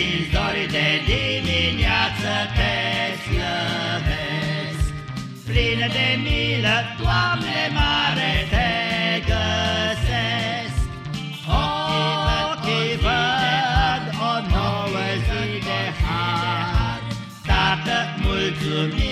din zori de dimineață te slăvesc. Plin de milă, Doamne mare, te găsesc. Ochii văd o nouă zi de har, Tată, mulțumim.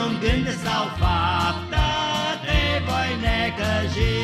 Niciun gând sau faptă te voi necăji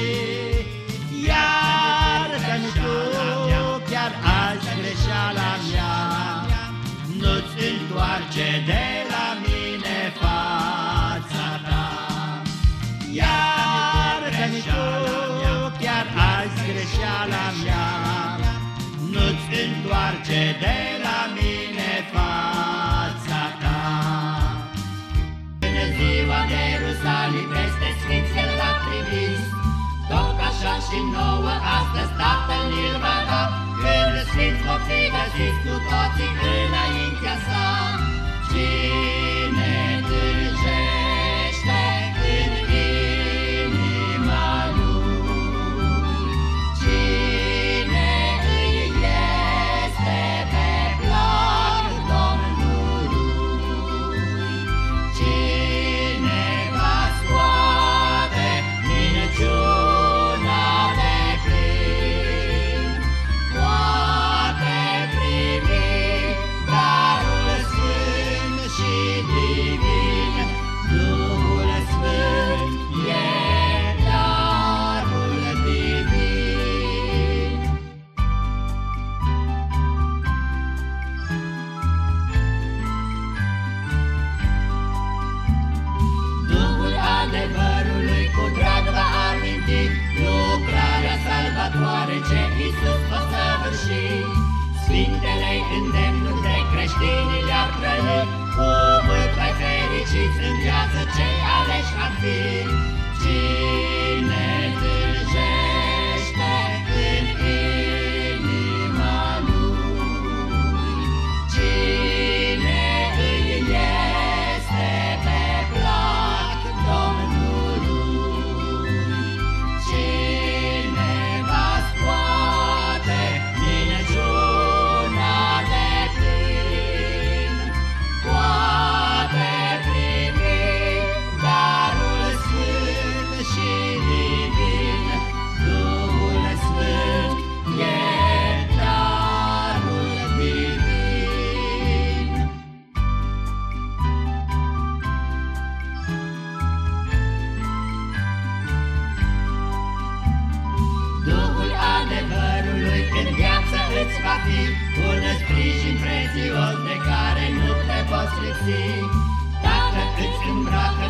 și nouă astăzi Tatăl ni-l va da. Când sfinți vom fi găsiți cu toții înaintea sa. Iisus o săvârși, Sfintele îndemnuri de creștini le-ar trăi, Cu mult mai fericiți în viață ce aleși ar fi. îți va fi. Un sprijin prețios de care nu te poți lipsi. Dacă îți îmbracă